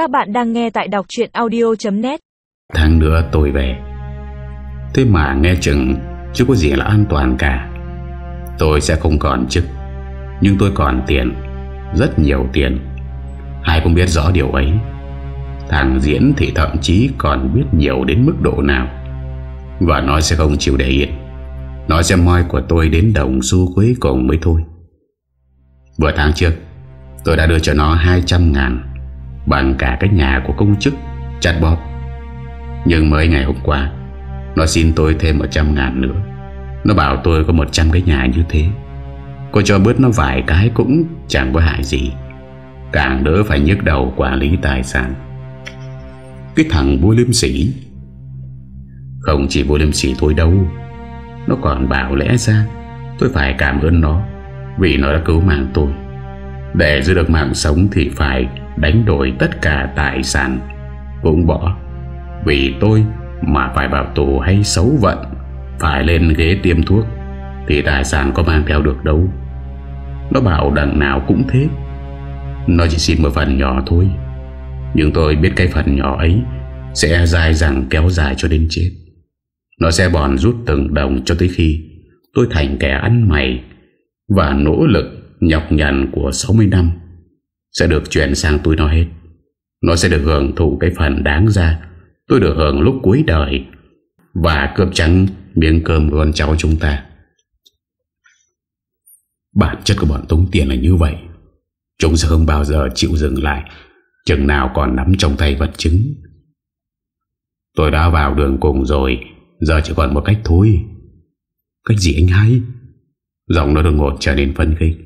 Các bạn đang nghe tại đọc chuyện audio.net Tháng nữa tôi về. Thế mà nghe chừng Chứ có gì là an toàn cả. Tôi sẽ không còn chức, Nhưng tôi còn tiền, Rất nhiều tiền. Ai cũng biết rõ điều ấy. Thằng Diễn thì thậm chí còn biết nhiều đến mức độ nào. Và nó sẽ không chịu để yên. Nó sẽ moi của tôi đến đồng xu cuối cùng mới thôi. Vừa tháng trước, Tôi đã đưa cho nó 200 ngàn. Bằng cả cái nhà của công chức Chặt bóp Nhưng mới ngày hôm qua, Nó xin tôi thêm 100 ngàn nữa. Nó bảo tôi có 100 cái nhà như thế. Cô cho bớt nó vài cái cũng chẳng có hại gì. Càng đỡ phải nhức đầu quản lý tài sản. Cái thằng vô liêm sỉ. Không chỉ vô liêm sỉ thôi đâu. Nó còn bảo lẽ ra Tôi phải cảm ơn nó Vì nó đã cứu mạng tôi. Để giữ được mạng sống thì phải Đánh đổi tất cả tài sản. Cũng bỏ. Vì tôi mà phải vào tù hay xấu vận, Phải lên ghế tiêm thuốc, Thì tài sản có mang theo được đâu. Nó bảo đằng nào cũng thế. Nó chỉ xin một phần nhỏ thôi. Nhưng tôi biết cái phần nhỏ ấy Sẽ dài dẳng kéo dài cho đến chết. Nó sẽ bòn rút từng đồng cho tới khi Tôi thành kẻ ăn mày Và nỗ lực nhọc nhằn của 60 năm, Sẽ được chuyển sang tôi nó hết. Nó sẽ được hưởng thụ cái phần đáng ra Tôi được hưởng lúc cuối đời. Và cướp trắng, miếng cơm con cháu chúng ta. Bản chất của bọn tống tiền là như vậy. Chúng sẽ không bao giờ chịu dừng lại. Chừng nào còn nắm trong tay vật chứng. Tôi đã vào đường cùng rồi, Giờ chỉ còn một cách thôi. Cách gì anh hay? Giọng nó đột ngột trở nên phân khích.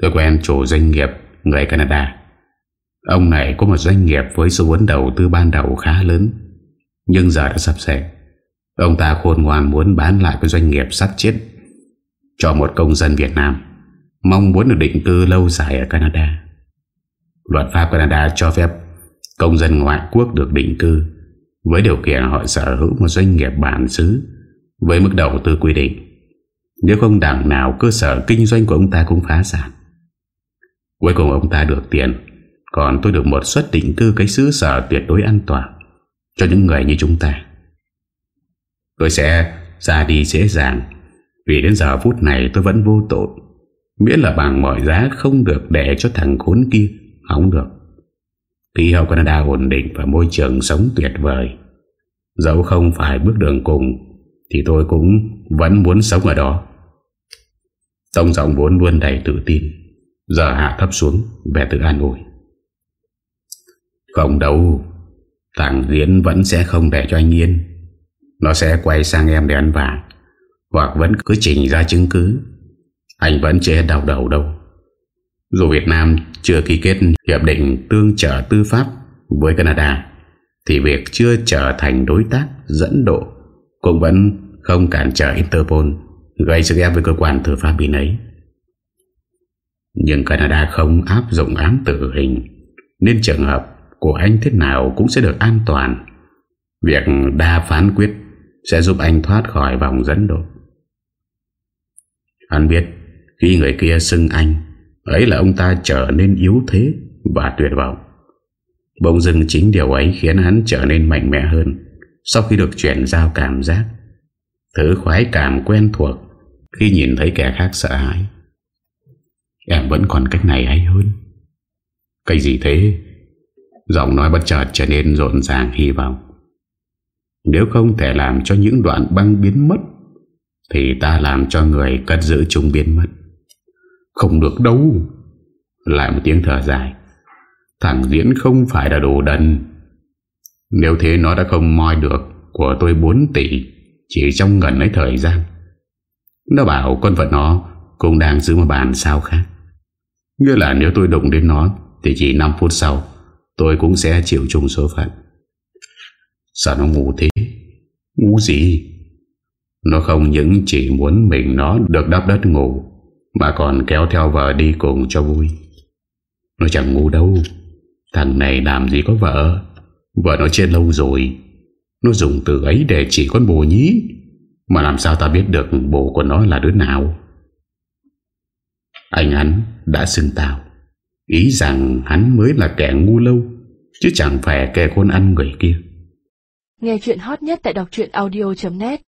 Tôi quen, chủ doanh nghiệp Người Canada. Ông này có một doanh nghiệp với số vốn đầu tư ban đầu khá lớn, Nhưng giờ đã sắp xẻ Ông ta khôn ngoan muốn bán lại cái doanh nghiệp sắp chết Cho một công dân Việt Nam, Mong muốn được định cư lâu dài ở Canada. Luật pháp Canada cho phép Công dân ngoại quốc được định cư Với điều kiện họ sở hữu một doanh nghiệp bản xứ Với mức đầu tư quy định. Nếu không đảng nào, cơ sở kinh doanh của ông ta cũng phá sản. Cuối cùng ông ta được tiền Còn tôi được một suất định cư cái xứ sở tuyệt đối an toàn Cho những người như chúng ta. Tôi sẽ ra đi dễ dàng, Vì đến giờ phút này tôi vẫn vô tội. Miễn là bằng mọi giá không được để cho thằng khốn kia Không được. Khí hậu Canada ổn định và môi trường sống tuyệt vời. Dẫu không phải bước đường cùng, Thì tôi cũng vẫn muốn sống ở đó. Tông giọng vốn luôn đầy tự tin. Giờ hạ thấp xuống Về tự an ủi. Không đâu, Thằng Hiến vẫn sẽ không để cho anh yên. Nó sẽ quay sang em để ăn vàng Hoặc vẫn cứ trình ra chứng cứ. Anh vẫn chưa đau đầu đâu. Dù Việt Nam chưa ký kết hiệp định tương trợ tư pháp với Canada, Thì việc chưa trở thành đối tác dẫn độ Cũng vẫn không cản trở Interpol, Gây sức ép với cơ quan tư pháp bên ấy. Nhưng Canada không áp dụng án tử hình. Nên trường hợp của anh thế nào cũng sẽ được an toàn. Việc đa phán quyết sẽ giúp anh thoát khỏi vòng dẫn độ. Anh biết khi người kia xưng anh, Ấy là ông ta trở nên yếu thế và tuyệt vọng. Bỗng dưng chính điều ấy khiến hắn trở nên mạnh mẽ hơn Sau khi được chuyển giao cảm giác. Thứ khoái cảm quen thuộc Khi nhìn thấy kẻ khác sợ hãi. Em vẫn còn cách này hay hơn. Cái gì thế? Giọng nói bất chợt trở nên rộn ràng, hy vọng. Nếu không thể làm cho những đoạn băng biến mất, Thì ta làm cho người cất giữ chúng biến mất. Không được đâu. Lại một tiếng thở dài. Thằng Diễn không phải là đồ đần. Nếu thế nó đã không moi được Của tôi 4 tỷ Chỉ trong ngần ấy thời gian. Nó bảo con vật nó Cũng đang giữ một bàn sao khác. Nghĩa là nếu tôi đụng đến nó Thì chỉ 5 phút sau, Tôi cũng sẽ chịu chung số phận. Sao nó ngủ thế? Ngủ gì? Nó không những chỉ muốn mình nó Được đắp đất ngủ, Mà còn kéo theo vợ đi cùng cho vui. Nó chẳng ngủ đâu. Thằng này làm gì có vợ? Vợ nó chết lâu rồi. Nó dùng từ ấy để chỉ con bồ nhí. Mà làm sao ta biết được Bồ của nó là đứa nào? Anh hắn đã xưng tao. Ý rằng hắn mới là kẻ ngu lâu, Chứ chẳng phải kẻ con ăn người kia. Nghe chuyện hot nhất tại đọc audio.net